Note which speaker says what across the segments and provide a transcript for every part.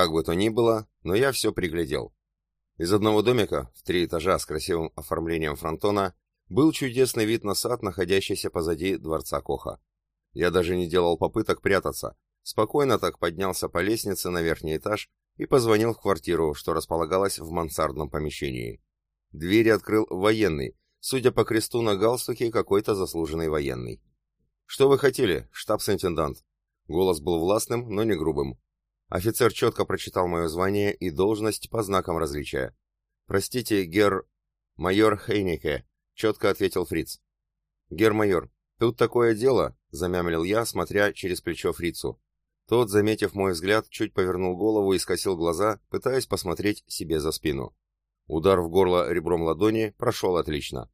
Speaker 1: Как бы то ни было, но я все приглядел. Из одного домика, в три этажа с красивым оформлением фронтона, был чудесный вид на сад, находящийся позади дворца Коха. Я даже не делал попыток прятаться, спокойно так поднялся по лестнице на верхний этаж и позвонил в квартиру, что располагалась в мансардном помещении. Двери открыл военный, судя по кресту на галстуке, какой-то заслуженный военный. «Что вы хотели, штабс-интендант?» Голос был властным, но не грубым. Офицер четко прочитал мое звание и должность по знакам различия. «Простите, гер... майор Хейнике», — четко ответил фриц. «Гер-майор, тут такое дело», — замямлил я, смотря через плечо фрицу. Тот, заметив мой взгляд, чуть повернул голову и скосил глаза, пытаясь посмотреть себе за спину. Удар в горло ребром ладони прошел отлично.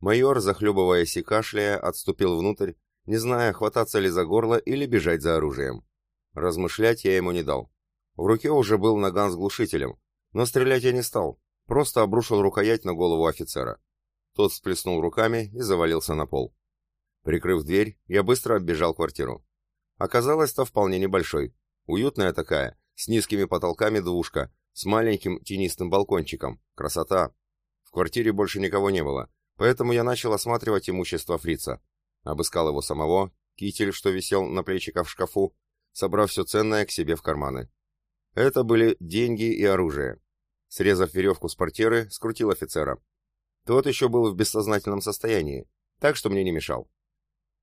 Speaker 1: Майор, захлебываясь и кашляя, отступил внутрь, не зная, хвататься ли за горло или бежать за оружием. Размышлять я ему не дал. В руке уже был наган с глушителем, но стрелять я не стал, просто обрушил рукоять на голову офицера. Тот всплеснул руками и завалился на пол. Прикрыв дверь, я быстро оббежал квартиру. Оказалось-то вполне небольшой. Уютная такая, с низкими потолками двушка, с маленьким тенистым балкончиком. Красота! В квартире больше никого не было, поэтому я начал осматривать имущество фрица. Обыскал его самого, китель, что висел на плечиках в шкафу, собрав все ценное к себе в карманы. Это были деньги и оружие. Срезав веревку с портьеры, скрутил офицера. Тот еще был в бессознательном состоянии, так что мне не мешал.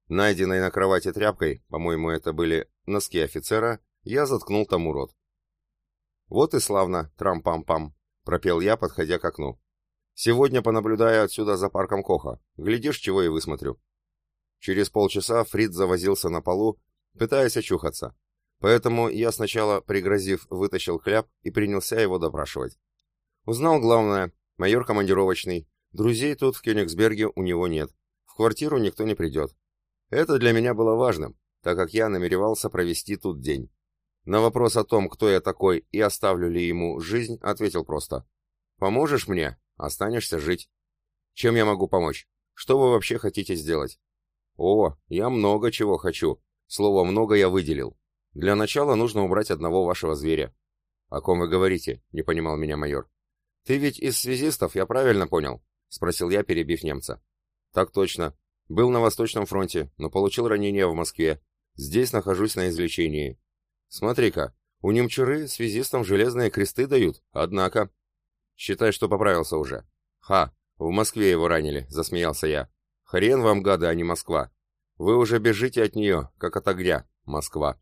Speaker 1: Найденной на кровати тряпкой, по-моему, это были носки офицера, я заткнул тому рот. «Вот и славно, трам-пам-пам», — пропел я, подходя к окну. «Сегодня понаблюдаю отсюда за парком Коха. Глядишь, чего и высмотрю». Через полчаса Фрид завозился на полу, пытаясь очухаться. Поэтому я сначала, пригрозив, вытащил кляп и принялся его допрашивать. Узнал главное, майор командировочный, друзей тут в Кёнигсберге у него нет, в квартиру никто не придет. Это для меня было важным, так как я намеревался провести тут день. На вопрос о том, кто я такой и оставлю ли ему жизнь, ответил просто. «Поможешь мне? Останешься жить». «Чем я могу помочь? Что вы вообще хотите сделать?» «О, я много чего хочу. Слово «много» я выделил. Для начала нужно убрать одного вашего зверя». «О ком вы говорите?» — не понимал меня майор. «Ты ведь из связистов, я правильно понял?» — спросил я, перебив немца. «Так точно. Был на Восточном фронте, но получил ранение в Москве. Здесь нахожусь на излечении. Смотри-ка, у немчуры связистам железные кресты дают, однако... Считай, что поправился уже. Ха, в Москве его ранили, засмеялся я. Хрен вам, гады, а не Москва. Вы уже бежите от нее, как от огня, Москва.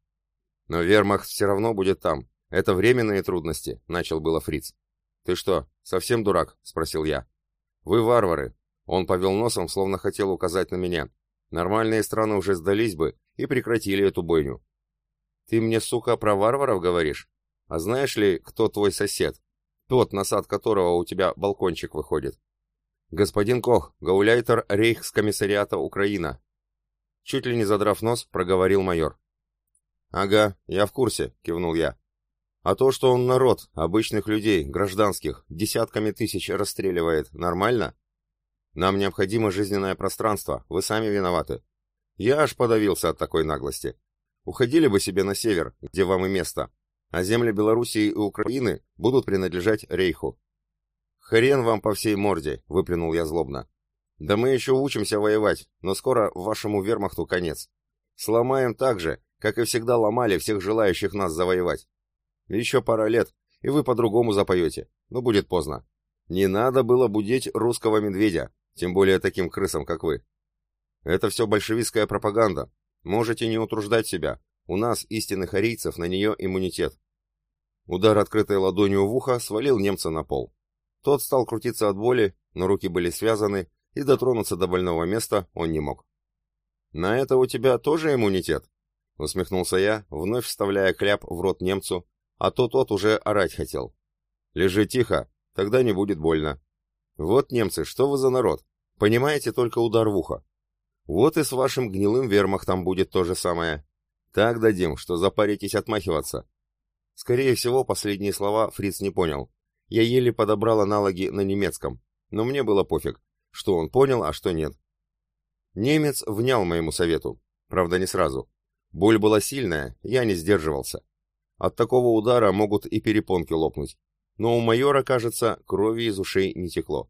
Speaker 1: Но вермахт все равно будет там. Это временные трудности, начал было фриц. Ты что, совсем дурак? Спросил я. Вы варвары, он повел носом, словно хотел указать на меня. Нормальные страны уже сдались бы и прекратили эту бойню. Ты мне, сука, про варваров говоришь? А знаешь ли, кто твой сосед? Тот, на сад которого у тебя балкончик выходит. Господин Кох, гауляйтер рейхскомиссариата Украина. Чуть ли не задрав нос, проговорил майор. Ага, я в курсе, кивнул я. А то, что он народ, обычных людей, гражданских, десятками тысяч расстреливает, нормально? Нам необходимо жизненное пространство, вы сами виноваты. Я аж подавился от такой наглости. Уходили бы себе на север, где вам и место, а земли Белоруссии и Украины будут принадлежать Рейху. Хрен вам по всей морде, выплюнул я злобно. Да мы еще учимся воевать, но скоро вашему вермахту конец. Сломаем так же, как и всегда ломали всех желающих нас завоевать. Еще пара лет, и вы по-другому запоете, но будет поздно. Не надо было будить русского медведя, тем более таким крысам, как вы. Это все большевистская пропаганда. Можете не утруждать себя. У нас, истинных арийцев, на нее иммунитет. Удар открытой ладонью в ухо свалил немца на пол. Тот стал крутиться от боли, но руки были связаны, и дотронуться до больного места он не мог. «На это у тебя тоже иммунитет?» — усмехнулся я, вновь вставляя кляп в рот немцу, а то тот уже орать хотел. «Лежи тихо, тогда не будет больно. Вот немцы, что вы за народ? Понимаете только удар в ухо. Вот и с вашим гнилым вермахтом будет то же самое. Так дадим, что запаритесь отмахиваться. Скорее всего, последние слова Фриц не понял. Я еле подобрал аналоги на немецком, но мне было пофиг, что он понял, а что нет. Немец внял моему совету, правда не сразу. Боль была сильная, я не сдерживался. От такого удара могут и перепонки лопнуть. Но у майора, кажется, крови из ушей не текло.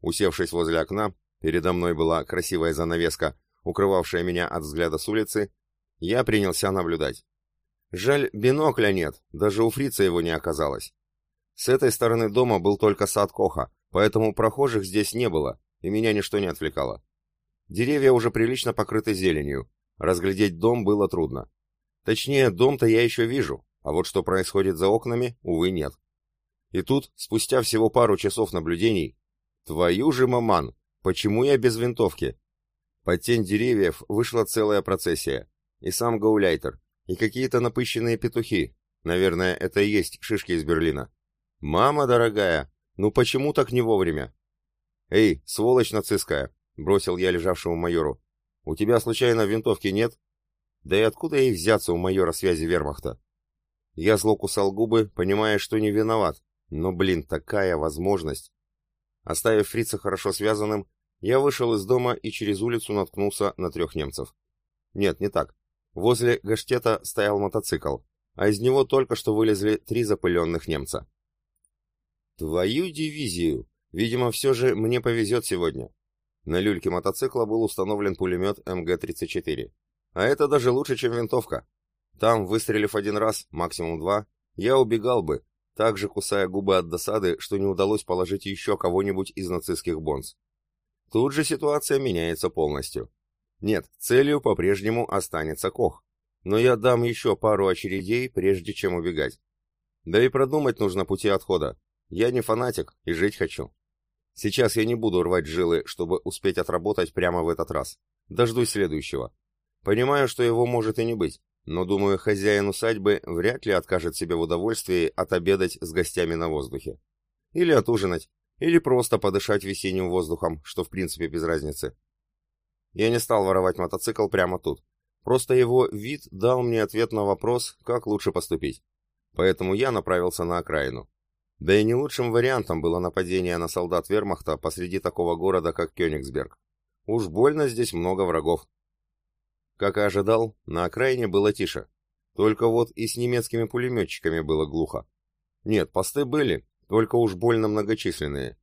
Speaker 1: Усевшись возле окна, передо мной была красивая занавеска, укрывавшая меня от взгляда с улицы, я принялся наблюдать. Жаль, бинокля нет, даже у фрица его не оказалось. С этой стороны дома был только сад Коха, поэтому прохожих здесь не было, и меня ничто не отвлекало. Деревья уже прилично покрыты зеленью, разглядеть дом было трудно. Точнее, дом-то я еще вижу, а вот что происходит за окнами, увы, нет. И тут, спустя всего пару часов наблюдений, твою же маман, почему я без винтовки? Под тень деревьев вышла целая процессия, и сам гауляйтер, и какие-то напыщенные петухи, наверное, это и есть шишки из Берлина. Мама дорогая, ну почему так не вовремя? Эй, сволочь нацистская, бросил я лежавшему майору. У тебя случайно винтовки нет? Да и откуда ей взяться у майора связи вермахта? Я зло кусал губы, понимая, что не виноват. Но, блин, такая возможность. Оставив фрица хорошо связанным, я вышел из дома и через улицу наткнулся на трех немцев. Нет, не так. Возле Гаштета стоял мотоцикл, а из него только что вылезли три запыленных немца. Твою дивизию! Видимо, все же мне повезет сегодня. На люльке мотоцикла был установлен пулемет МГ-34. А это даже лучше, чем винтовка. Там, выстрелив один раз, максимум два, я убегал бы, также кусая губы от досады, что не удалось положить еще кого-нибудь из нацистских бонз. Тут же ситуация меняется полностью. Нет, целью по-прежнему останется Кох. Но я дам еще пару очередей, прежде чем убегать. Да и продумать нужно пути отхода. Я не фанатик и жить хочу. Сейчас я не буду рвать жилы, чтобы успеть отработать прямо в этот раз. Дождусь следующего. Понимаю, что его может и не быть, но думаю, хозяин усадьбы вряд ли откажет себе в удовольствии отобедать с гостями на воздухе. Или отужинать, или просто подышать весенним воздухом, что в принципе без разницы. Я не стал воровать мотоцикл прямо тут. Просто его вид дал мне ответ на вопрос, как лучше поступить. Поэтому я направился на окраину. Да и не лучшим вариантом было нападение на солдат вермахта посреди такого города, как Кёнигсберг. Уж больно здесь много врагов. Как и ожидал, на окраине было тише. Только вот и с немецкими пулеметчиками было глухо. Нет, посты были, только уж больно многочисленные.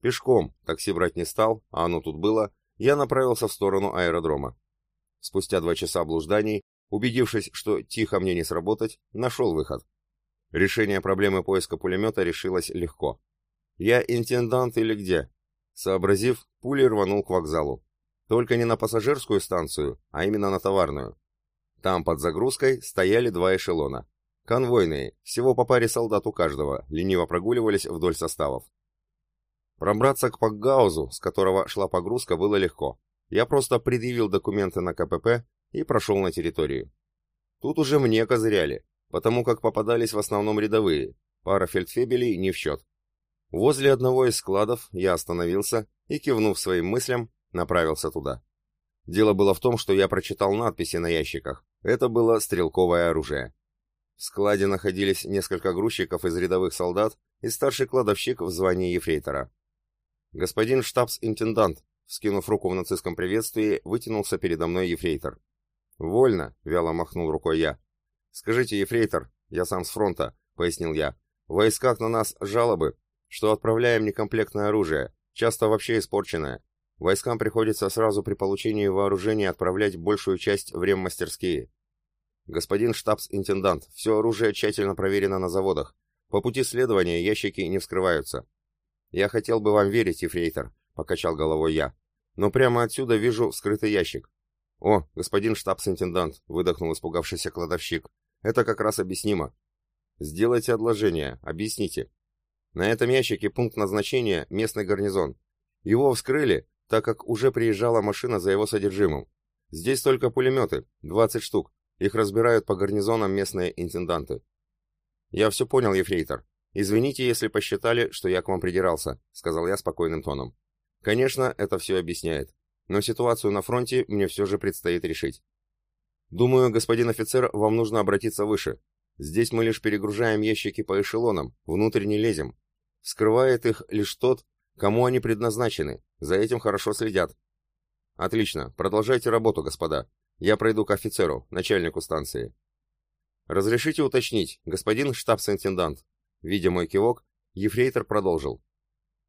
Speaker 1: Пешком, такси брать не стал, а оно тут было, я направился в сторону аэродрома. Спустя два часа блужданий, убедившись, что тихо мне не сработать, нашел выход. Решение проблемы поиска пулемета решилось легко. Я интендант или где? Сообразив, пулей рванул к вокзалу. Только не на пассажирскую станцию, а именно на товарную. Там под загрузкой стояли два эшелона. Конвойные, всего по паре солдат у каждого, лениво прогуливались вдоль составов. Пробраться к Пакгаузу, с которого шла погрузка, было легко. Я просто предъявил документы на КПП и прошел на территорию. Тут уже мне козыряли, потому как попадались в основном рядовые, пара фельдфебелей не в счет. Возле одного из складов я остановился и, кивнув своим мыслям, направился туда. Дело было в том, что я прочитал надписи на ящиках. Это было стрелковое оружие. В складе находились несколько грузчиков из рядовых солдат и старший кладовщик в звании ефрейтора. Господин штабс-интендант, скинув руку в нацистском приветствии, вытянулся передо мной ефрейтор. «Вольно», — вяло махнул рукой я. «Скажите, ефрейтор, я сам с фронта», — пояснил я. «В войсках на нас жалобы, что отправляем некомплектное оружие, часто вообще испорченное. Войскам приходится сразу при получении вооружения отправлять большую часть в реммастерские. Господин штабс-интендант, все оружие тщательно проверено на заводах. По пути следования ящики не вскрываются. Я хотел бы вам верить, ефрейтор, покачал головой я. Но прямо отсюда вижу вскрытый ящик. О, господин штабс-интендант, выдохнул испугавшийся кладовщик. Это как раз объяснимо. Сделайте отложение, объясните. На этом ящике пункт назначения местный гарнизон. Его вскрыли, так как уже приезжала машина за его содержимым. Здесь только пулеметы, 20 штук. Их разбирают по гарнизонам местные интенданты. Я все понял, ефрейтор. Извините, если посчитали, что я к вам придирался, сказал я спокойным тоном. Конечно, это все объясняет. Но ситуацию на фронте мне все же предстоит решить. Думаю, господин офицер, вам нужно обратиться выше. Здесь мы лишь перегружаем ящики по эшелонам, внутрь не лезем. Вскрывает их лишь тот, кому они предназначены. За этим хорошо следят. Отлично, продолжайте работу, господа. Я пройду к офицеру, начальнику станции. Разрешите уточнить, господин штабс-интендант. Видя мой кивок, ефрейтор продолжил.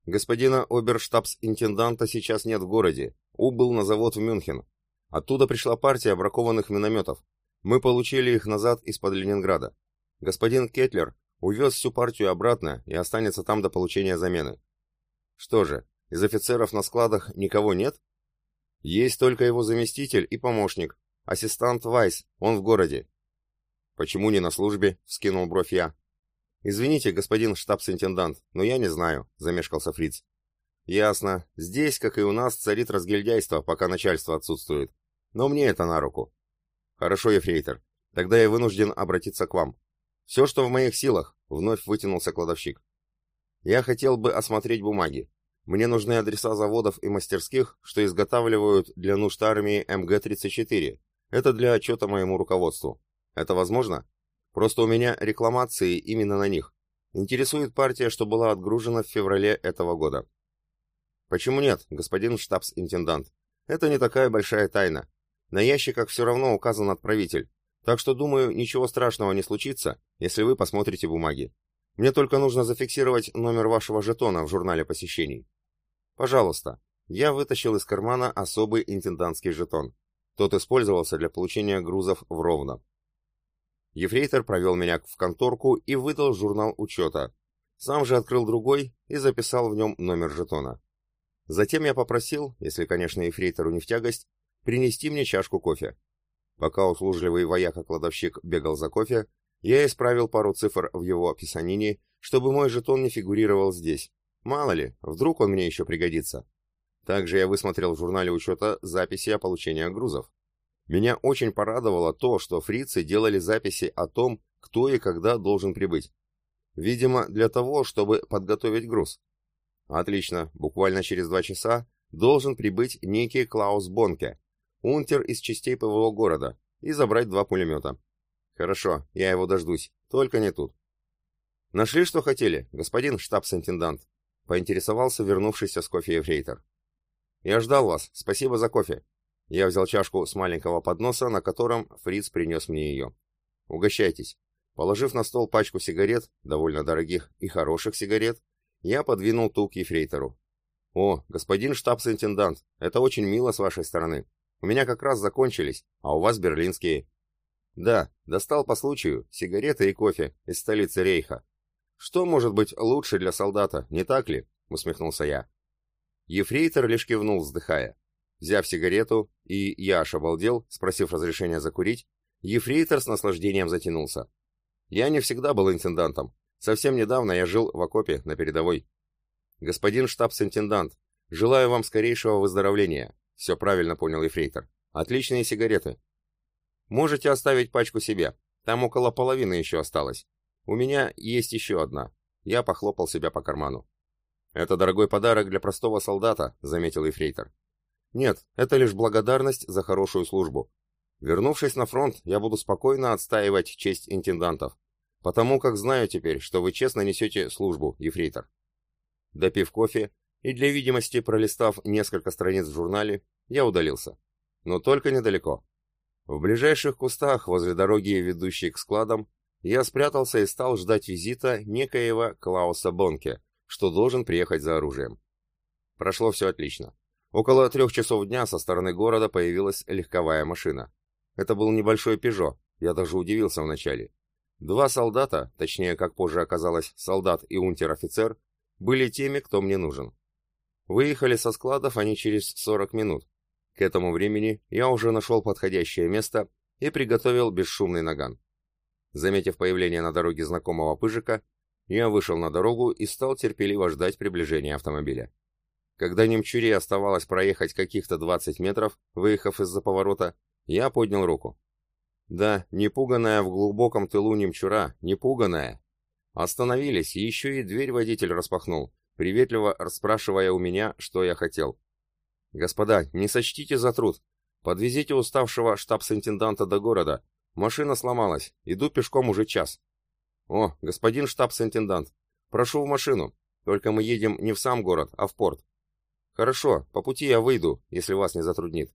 Speaker 1: Господина оберштабс-интенданта сейчас нет в городе. Убыл на завод в Мюнхен. Оттуда пришла партия бракованных минометов. Мы получили их назад из-под Ленинграда. Господин Кетлер увез всю партию обратно и останется там до получения замены. Что же, из офицеров на складах никого нет? Есть только его заместитель и помощник, ассистант Вайс, он в городе. Почему не на службе? вскинул бровь я. Извините, господин штабс-интендант, но я не знаю, замешкался Фриц. Ясно. Здесь, как и у нас, царит разгильдяйство, пока начальство отсутствует. Но мне это на руку. Хорошо, ефрейтор. Тогда я вынужден обратиться к вам. Все, что в моих силах, вновь вытянулся кладовщик. Я хотел бы осмотреть бумаги. Мне нужны адреса заводов и мастерских, что изготавливают для нужд армии МГ-34. Это для отчета моему руководству. Это возможно? Просто у меня рекламации именно на них. Интересует партия, что была отгружена в феврале этого года. Почему нет, господин штабс-интендант? Это не такая большая тайна. На ящиках все равно указан отправитель. Так что, думаю, ничего страшного не случится, если вы посмотрите бумаги. Мне только нужно зафиксировать номер вашего жетона в журнале посещений. Пожалуйста. Я вытащил из кармана особый интендантский жетон. Тот использовался для получения грузов в Ровно. Ефрейтор провел меня в конторку и выдал журнал учета. Сам же открыл другой и записал в нем номер жетона. Затем я попросил, если, конечно, ефрейтору не в тягость, принести мне чашку кофе. Пока услужливый вояка-кладовщик бегал за кофе, я исправил пару цифр в его описанине, чтобы мой жетон не фигурировал здесь. Мало ли, вдруг он мне еще пригодится. Также я высмотрел в журнале учета записи о получении грузов. Меня очень порадовало то, что фрицы делали записи о том, кто и когда должен прибыть. Видимо, для того, чтобы подготовить груз. Отлично, буквально через два часа должен прибыть некий Клаус Бонке, унтер из частей ПВО города, и забрать два пулемета. Хорошо, я его дождусь, только не тут. Нашли, что хотели, господин штабс-интендант? Поинтересовался вернувшийся с кофе ефрейтор. Я ждал вас, спасибо за кофе. Я взял чашку с маленького подноса, на котором Фриц принес мне ее. Угощайтесь. Положив на стол пачку сигарет, довольно дорогих и хороших сигарет, я подвинул ту к ефрейтору. «О, господин штабс-интендант, это очень мило с вашей стороны. У меня как раз закончились, а у вас берлинские». «Да, достал по случаю сигареты и кофе из столицы Рейха. Что может быть лучше для солдата, не так ли?» — усмехнулся я. Ефрейтор лишь кивнул, вздыхая. Взяв сигарету, и я аж обалдел, спросив разрешения закурить, ефрейтор с наслаждением затянулся. Я не всегда был интендантом. Совсем недавно я жил в окопе на передовой. Господин штабс-интендант, желаю вам скорейшего выздоровления. Все правильно понял ефрейтор. Отличные сигареты. Можете оставить пачку себе. Там около половины еще осталось. У меня есть еще одна. Я похлопал себя по карману. Это дорогой подарок для простого солдата, заметил ефрейтор. Нет, это лишь благодарность за хорошую службу. Вернувшись на фронт, я буду спокойно отстаивать честь интендантов, потому как знаю теперь, что вы честно несете службу, ефрейтор. Допив кофе и для видимости пролистав несколько страниц в журнале, я удалился. Но только недалеко. В ближайших кустах возле дороги, ведущей к складам, я спрятался и стал ждать визита некоего Клауса Бонке, что должен приехать за оружием. Прошло все отлично. Около трех часов дня со стороны города появилась легковая машина. Это был небольшой «Пежо», я даже удивился вначале. Два солдата, точнее, как позже оказалось, солдат и унтер-офицер, были теми, кто мне нужен. Выехали со складов они через 40 минут. К этому времени я уже нашел подходящее место и приготовил бесшумный наган. Заметив появление на дороге знакомого пыжика, я вышел на дорогу и стал терпеливо ждать приближения автомобиля. Когда немчуре оставалось проехать каких-то 20 метров, выехав из-за поворота, я поднял руку. Да, непуганная в глубоком тылу немчура, непуганная. Остановились, еще и дверь водитель распахнул, приветливо расспрашивая у меня, что я хотел. «Господа, не сочтите за труд. Подвезите уставшего штабс-интенданта до города. Машина сломалась, иду пешком уже час». «О, господин штабс-интендант, прошу в машину. Только мы едем не в сам город, а в порт. Хорошо, по пути я выйду, если вас не затруднит.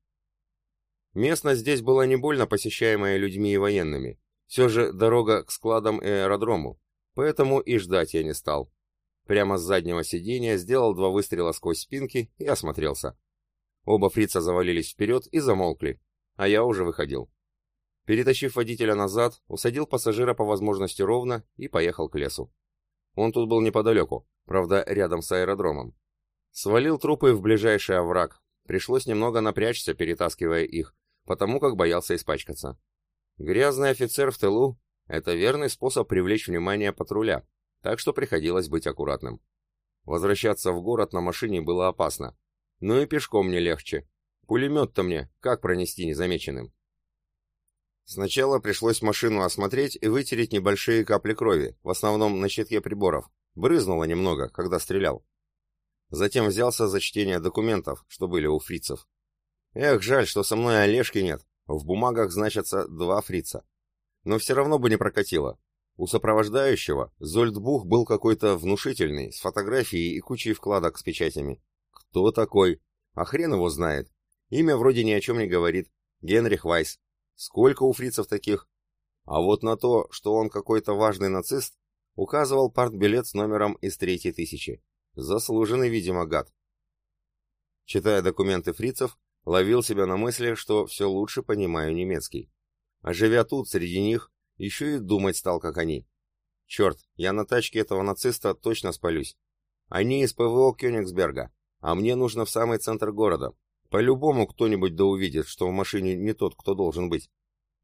Speaker 1: Местность здесь была не больно посещаемая людьми и военными. Все же дорога к складам и аэродрому, поэтому и ждать я не стал. Прямо с заднего сиденья сделал два выстрела сквозь спинки и осмотрелся. Оба фрица завалились вперед и замолкли, а я уже выходил. Перетащив водителя назад, усадил пассажира по возможности ровно и поехал к лесу. Он тут был неподалеку, правда, рядом с аэродромом. Свалил трупы в ближайший овраг. Пришлось немного напрячься, перетаскивая их, потому как боялся испачкаться. Грязный офицер в тылу — это верный способ привлечь внимание патруля, так что приходилось быть аккуратным. Возвращаться в город на машине было опасно. Ну и пешком мне легче. Пулемет-то мне как пронести незамеченным? Сначала пришлось машину осмотреть и вытереть небольшие капли крови, в основном на щитке приборов. Брызнуло немного, когда стрелял. Затем взялся за чтение документов, что были у фрицев. Эх, жаль, что со мной Олежки нет. В бумагах значатся два фрица. Но все равно бы не прокатило. У сопровождающего Зольдбух был какой-то внушительный, с фотографией и кучей вкладок с печатями. Кто такой? А хрен его знает. Имя вроде ни о чем не говорит. Генрих Вайс. Сколько у фрицев таких? А вот на то, что он какой-то важный нацист, указывал партбилет с номером из третьей тысячи. Заслуженный, видимо, гад. Читая документы фрицев, ловил себя на мысли, что все лучше понимаю немецкий. А живя тут, среди них, еще и думать стал, как они. Черт, я на тачке этого нациста точно спалюсь. Они из ПВО Кёнигсберга, а мне нужно в самый центр города, по-любому кто-нибудь да увидит, что в машине не тот, кто должен быть.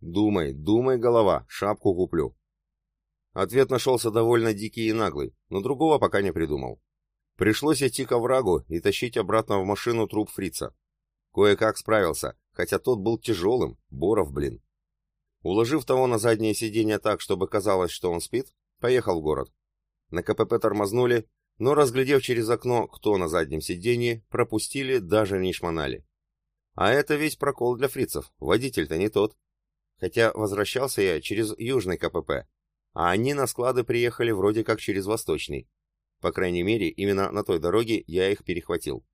Speaker 1: Думай, думай, голова, шапку куплю. Ответ нашелся довольно дикий и наглый, но другого пока не придумал. Пришлось идти к оврагу и тащить обратно в машину труп фрица. Кое-как справился, хотя тот был тяжелым, Боров, блин. Уложив того на заднее сиденье так, чтобы казалось, что он спит, поехал в город. На КПП тормознули, но, разглядев через окно, кто на заднем сиденье, пропустили, даже не шмонали. А это ведь прокол для фрицев, водитель-то не тот. Хотя возвращался я через южный КПП, а они на склады приехали вроде как через восточный. По крайней мере, именно на той дороге я их перехватил.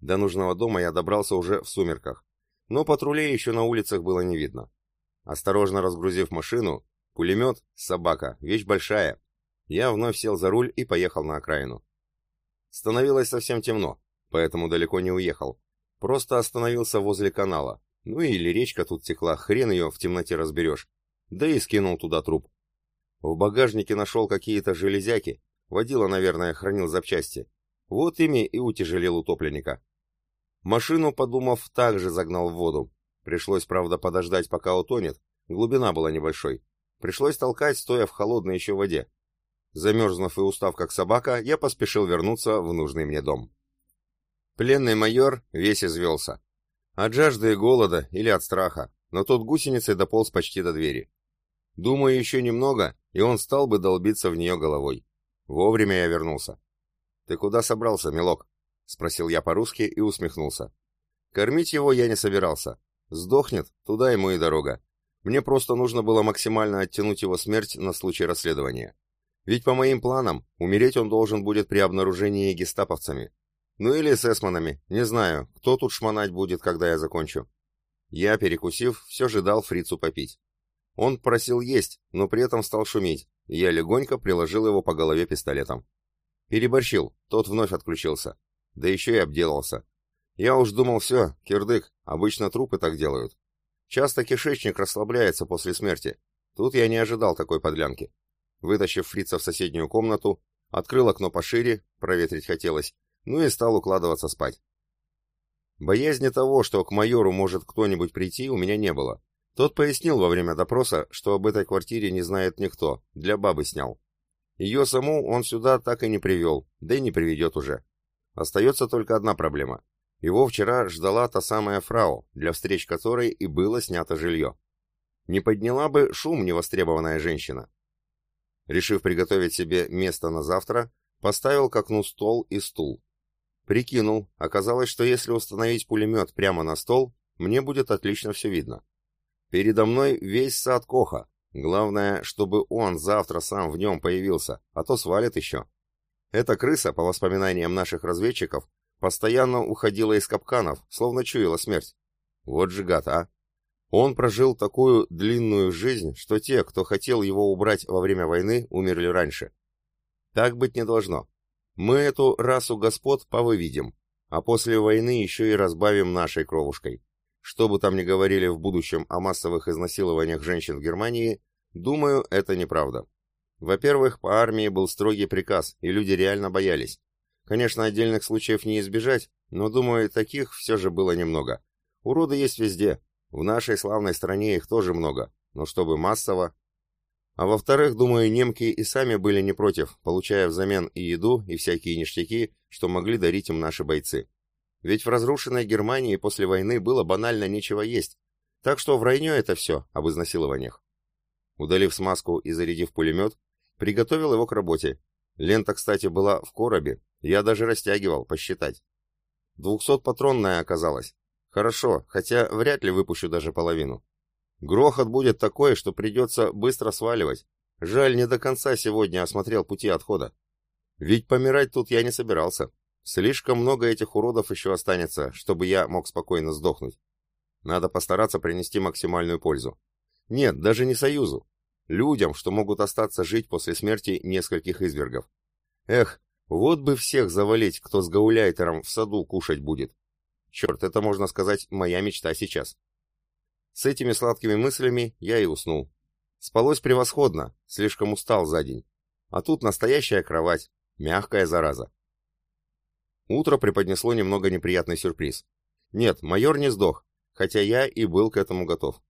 Speaker 1: До нужного дома я добрался уже в сумерках, но патрулей еще на улицах было не видно. Осторожно разгрузив машину, пулемет, собака, вещь большая, я вновь сел за руль и поехал на окраину. Становилось совсем темно, поэтому далеко не уехал. Просто остановился возле канала. Ну или речка тут текла, хрен ее в темноте разберешь. Да и скинул туда труп. В багажнике нашел какие-то железяки. Водила, наверное, хранил запчасти. Вот ими и утяжелил утопленника. Машину, подумав, также загнал в воду. Пришлось, правда, подождать, пока утонет. Глубина была небольшой. Пришлось толкать, стоя в холодной еще воде. Замерзнув и устав как собака, я поспешил вернуться в нужный мне дом. Пленный майор весь извелся. От жажды и голода или от страха, но тот гусеницей дополз почти до двери. Думаю, еще немного, и он стал бы долбиться в нее головой. Вовремя я вернулся. «Ты куда собрался, милок?» — спросил я по-русски и усмехнулся. Кормить его я не собирался. Сдохнет, туда ему и дорога. Мне просто нужно было максимально оттянуть его смерть на случай расследования. Ведь по моим планам, умереть он должен будет при обнаружении гестаповцами. Ну или с эсманами, не знаю, кто тут шмонать будет, когда я закончу. Я, перекусив, все же дал фрицу попить. Он просил есть, но при этом стал шуметь, и я легонько приложил его по голове пистолетом. Переборщил, тот вновь отключился. Да еще и обделался. Я уж думал, все, кирдык, обычно трупы так делают. Часто кишечник расслабляется после смерти. Тут я не ожидал такой подлянки. Вытащив фрица в соседнюю комнату, открыл окно пошире, проветрить хотелось, ну и стал укладываться спать. Боязни того, что к майору может кто-нибудь прийти, у меня не было. Тот пояснил во время допроса, что об этой квартире не знает никто, для бабы снял. Ее саму он сюда так и не привел, да и не приведет уже. Остается только одна проблема. Его вчера ждала та самая фрау, для встреч которой и было снято жилье. Не подняла бы шум невостребованная женщина. Решив приготовить себе место на завтра, поставил к окну стол и стул. Прикинул, оказалось, что если установить пулемет прямо на стол, мне будет отлично все видно. Передо мной весь сад Коха. Главное, чтобы он завтра сам в нем появился, а то свалит еще. Эта крыса, по воспоминаниям наших разведчиков, постоянно уходила из капканов, словно чуяла смерть. Вот же гад, а! Он прожил такую длинную жизнь, что те, кто хотел его убрать во время войны, умерли раньше. Так быть не должно. Мы эту расу господ повыведем, а после войны еще и разбавим нашей кровушкой. Что бы там ни говорили в будущем о массовых изнасилованиях женщин в Германии, думаю, это неправда. Во-первых, по армии был строгий приказ, и люди реально боялись. Конечно, отдельных случаев не избежать, но, думаю, таких все же было немного. Уроды есть везде. В нашей славной стране их тоже много, но чтобы массово... А во-вторых, думаю, немки и сами были не против, получая взамен и еду, и всякие ништяки, что могли дарить им наши бойцы. Ведь в разрушенной Германии после войны было банально нечего есть. Так что в вранье это все, об изнасилованиях. Удалив смазку и зарядив пулемет, приготовил его к работе. Лента, кстати, была в коробе, я даже растягивал, посчитать. Двухсотпатронная оказалась. Хорошо, хотя вряд ли выпущу даже половину. Грохот будет такой, что придется быстро сваливать. Жаль, не до конца сегодня осмотрел пути отхода. Ведь помирать тут я не собирался. Слишком много этих уродов еще останется, чтобы я мог спокойно сдохнуть. Надо постараться принести максимальную пользу. Нет, даже не Союзу. Людям, что могут остаться жить после смерти нескольких извергов. Эх, вот бы всех завалить, кто с гауляйтером в саду кушать будет. Черт, это, можно сказать, моя мечта сейчас. С этими сладкими мыслями я и уснул. Спалось превосходно, слишком устал за день. А тут настоящая кровать, мягкая зараза. Утро преподнесло немного неприятный сюрприз. Нет, майор не сдох, хотя я и был к этому готов.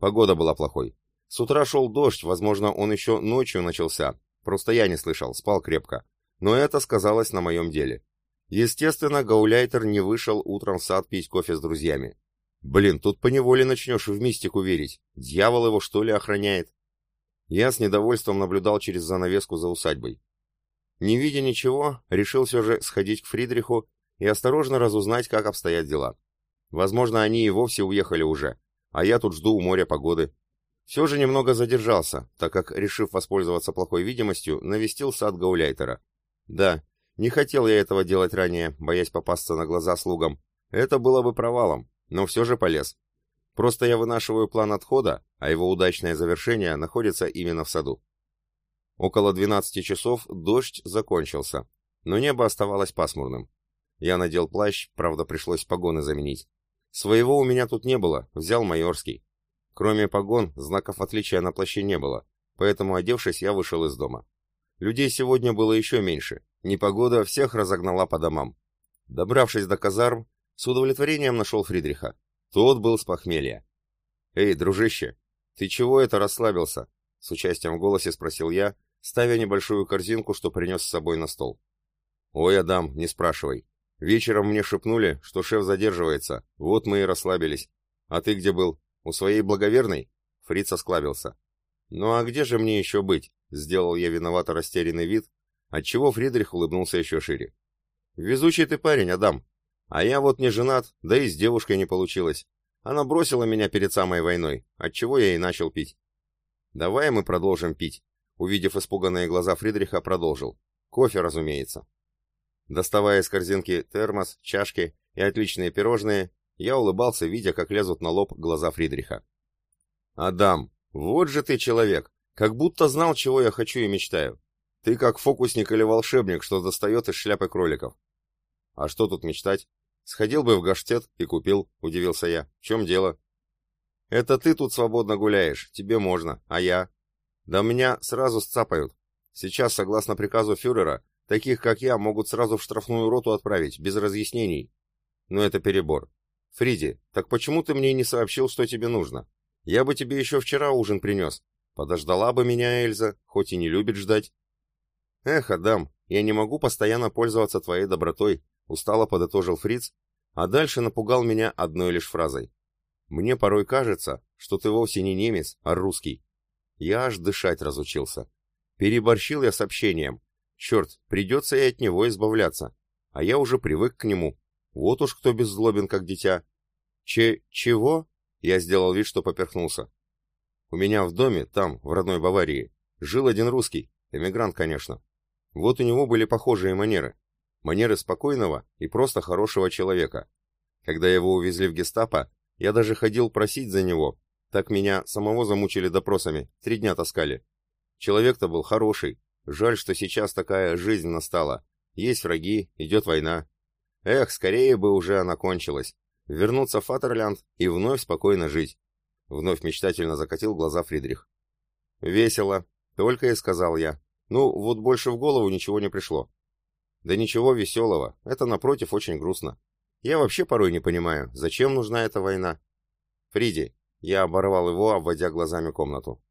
Speaker 1: Погода была плохой. С утра шел дождь, возможно, он еще ночью начался. Просто я не слышал, спал крепко. Но это сказалось на моем деле. Естественно, Гауляйтер не вышел утром в сад пить кофе с друзьями. Блин, тут поневоле начнешь в мистику верить. Дьявол его что ли охраняет? Я с недовольством наблюдал через занавеску за усадьбой. Не видя ничего, решил все же сходить к Фридриху и осторожно разузнать, как обстоят дела. Возможно, они и вовсе уехали уже, а я тут жду у моря погоды. Все же немного задержался, так как, решив воспользоваться плохой видимостью, навестил сад Гауляйтера. Да, не хотел я этого делать ранее, боясь попасться на глаза слугам. Это было бы провалом, но все же полез. Просто я вынашиваю план отхода, а его удачное завершение находится именно в саду. Около 12 часов дождь закончился, но небо оставалось пасмурным. Я надел плащ, правда пришлось погоны заменить. Своего у меня тут не было, взял майорский. Кроме погон, знаков отличия на плаще не было, поэтому, одевшись, я вышел из дома. Людей сегодня было еще меньше, непогода всех разогнала по домам. Добравшись до казарм, с удовлетворением нашел Фридриха. Тот был с похмелья. «Эй, дружище, ты чего это расслабился?» С участием в голосе спросил я, ставя небольшую корзинку, что принес с собой на стол. «Ой, Адам, не спрашивай. Вечером мне шепнули, что шеф задерживается, вот мы и расслабились. А ты где был? У своей благоверной?» Фриц осклабился. «Ну а где же мне еще быть?» Сделал я виновато растерянный вид, отчего Фридрих улыбнулся еще шире. «Везучий ты парень, Адам. А я вот не женат, да и с девушкой не получилось. Она бросила меня перед самой войной, отчего я и начал пить. Давай мы продолжим пить. Увидев испуганные глаза Фридриха, продолжил. Кофе, разумеется. Доставая из корзинки термос, чашки и отличные пирожные, я улыбался, видя, как лезут на лоб глаза Фридриха. «Адам, вот же ты человек! Как будто знал, чего я хочу и мечтаю. Ты как фокусник или волшебник, что достает из шляпы кроликов. А что тут мечтать? Сходил бы в Гаштет и купил, удивился я. В чем дело? Это ты тут свободно гуляешь, тебе можно, а я? Да меня сразу сцапают. Сейчас, согласно приказу фюрера, таких как я могут сразу в штрафную роту отправить, без разъяснений. Но это перебор. Фриди, так почему ты мне не сообщил, что тебе нужно? Я бы тебе еще вчера ужин принес. Подождала бы меня Эльза, хоть и не любит ждать. Эх, Адам, я не могу постоянно пользоваться твоей добротой, устало подытожил Фриц, а дальше напугал меня одной лишь фразой. Мне порой кажется, что ты вовсе не немец, а русский. Я аж дышать разучился. Переборщил я с общением. Черт, придется и от него избавляться. А я уже привык к нему. Вот уж кто беззлобен, как дитя. Че... чего? Я сделал вид, что поперхнулся. У меня в доме, там, в родной Баварии, жил один русский, эмигрант, конечно. Вот у него были похожие манеры манеры спокойного и просто хорошего человека. Когда его увезли в гестапо, я даже ходил просить за него, Так меня самого замучили допросами, три дня таскали. Человек-то был хороший. Жаль, что сейчас такая жизнь настала. Есть враги, идет война. Эх, скорее бы уже она кончилась. Вернуться в Фатерлянд и вновь спокойно жить. Вновь мечтательно закатил глаза Фридрих. Весело, только и сказал я. Ну, вот больше в голову ничего не пришло. Да ничего веселого, это напротив очень грустно. Я вообще порой не понимаю, зачем нужна эта война. Фриди, я оборвал его, обводя глазами комнату.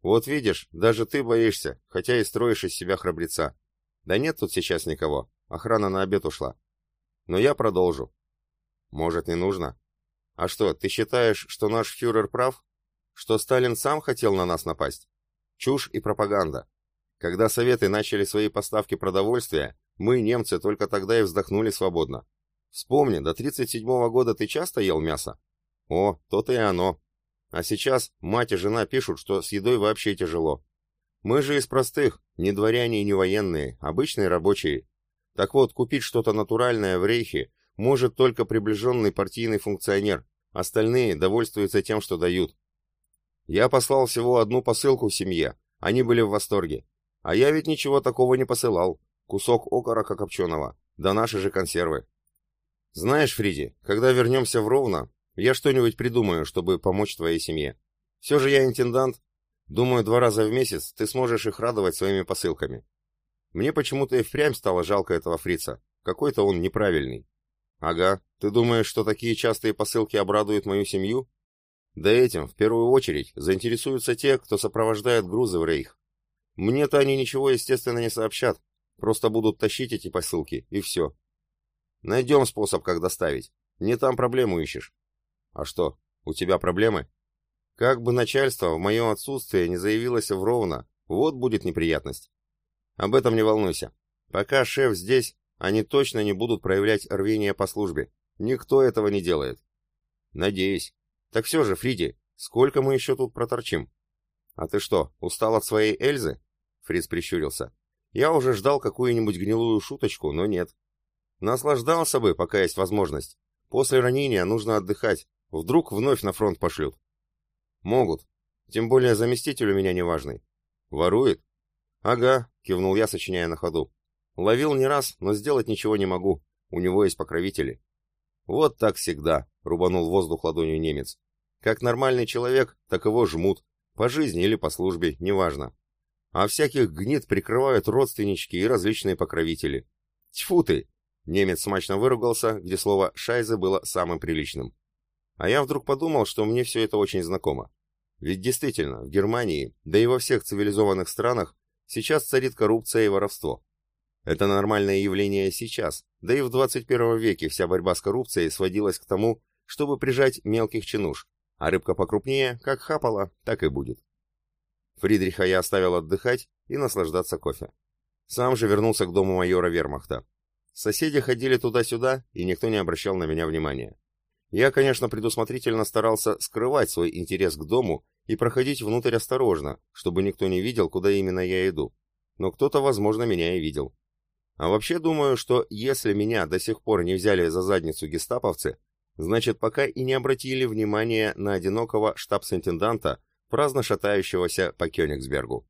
Speaker 1: Вот видишь, даже ты боишься, хотя и строишь из себя храбреца. Да нет тут сейчас никого, охрана на обед ушла. Но я продолжу. Может, не нужно? А что, ты считаешь, что наш фюрер прав? Что Сталин сам хотел на нас напасть? Чушь и пропаганда. Когда Советы начали свои поставки продовольствия, мы, немцы, только тогда и вздохнули свободно. Вспомни, до 37-го года ты часто ел мясо? О, то-то и оно. А сейчас мать и жена пишут, что с едой вообще тяжело. Мы же из простых, не дворяне и не военные, обычные рабочие. Так вот, купить что-то натуральное в рейхе может только приближенный партийный функционер, остальные довольствуются тем, что дают. Я послал всего одну посылку семье, они были в восторге. А я ведь ничего такого не посылал. Кусок окорока копченого, да наши же консервы. Знаешь, Фриди, когда вернемся в Ровно, я что-нибудь придумаю, чтобы помочь твоей семье. Все же я интендант. Думаю, два раза в месяц ты сможешь их радовать своими посылками. Мне почему-то и впрямь стало жалко этого фрица. Какой-то он неправильный. Ага, ты думаешь, что такие частые посылки обрадуют мою семью? Да этим, в первую очередь, заинтересуются те, кто сопровождает грузы в рейх. Мне-то они ничего, естественно, не сообщат, просто будут тащить эти посылки, и все. Найдем способ, как доставить. Не там проблему ищешь. А что, у тебя проблемы? Как бы начальство в мое отсутствие не заявилось в Ровно, вот будет неприятность. Об этом не волнуйся. Пока шеф здесь, они точно не будут проявлять рвение по службе. Никто этого не делает. Надеюсь. Так все же, Фриди, сколько мы еще тут проторчим? А ты что, устал от своей Эльзы? Фриц прищурился. Я уже ждал какую-нибудь гнилую шуточку, но нет. Наслаждался бы, пока есть возможность. После ранения нужно отдыхать. Вдруг вновь на фронт пошлют. Могут. Тем более заместитель у меня неважный. Ворует? Ага, кивнул я, сочиняя на ходу. Ловил не раз, но сделать ничего не могу. У него есть покровители. Вот так всегда, рубанул воздух ладонью немец. Как нормальный человек, так его жмут. По жизни или по службе, неважно а всяких гнид прикрывают родственнички и различные покровители. Тьфу ты! Немец смачно выругался, где слово «шайзе» было самым приличным. А я вдруг подумал, что мне все это очень знакомо. Ведь действительно, в Германии, да и во всех цивилизованных странах, сейчас царит коррупция и воровство. Это нормальное явление сейчас, да и в 21 веке вся борьба с коррупцией сводилась к тому, чтобы прижать мелких чинуш, а рыбка покрупнее, как хапала, так и будет. Фридриха я оставил отдыхать и наслаждаться кофе. Сам же вернулся к дому майора Вермахта. Соседи ходили туда-сюда, и никто не обращал на меня внимания. Я, конечно, предусмотрительно старался скрывать свой интерес к дому и проходить внутрь осторожно, чтобы никто не видел, куда именно я иду. Но кто-то, возможно, меня и видел. А вообще думаю, что если меня до сих пор не взяли за задницу гестаповцы, значит, пока и не обратили внимания на одинокого штабс-интенданта, праздно шатающегося по Кёнигсбергу.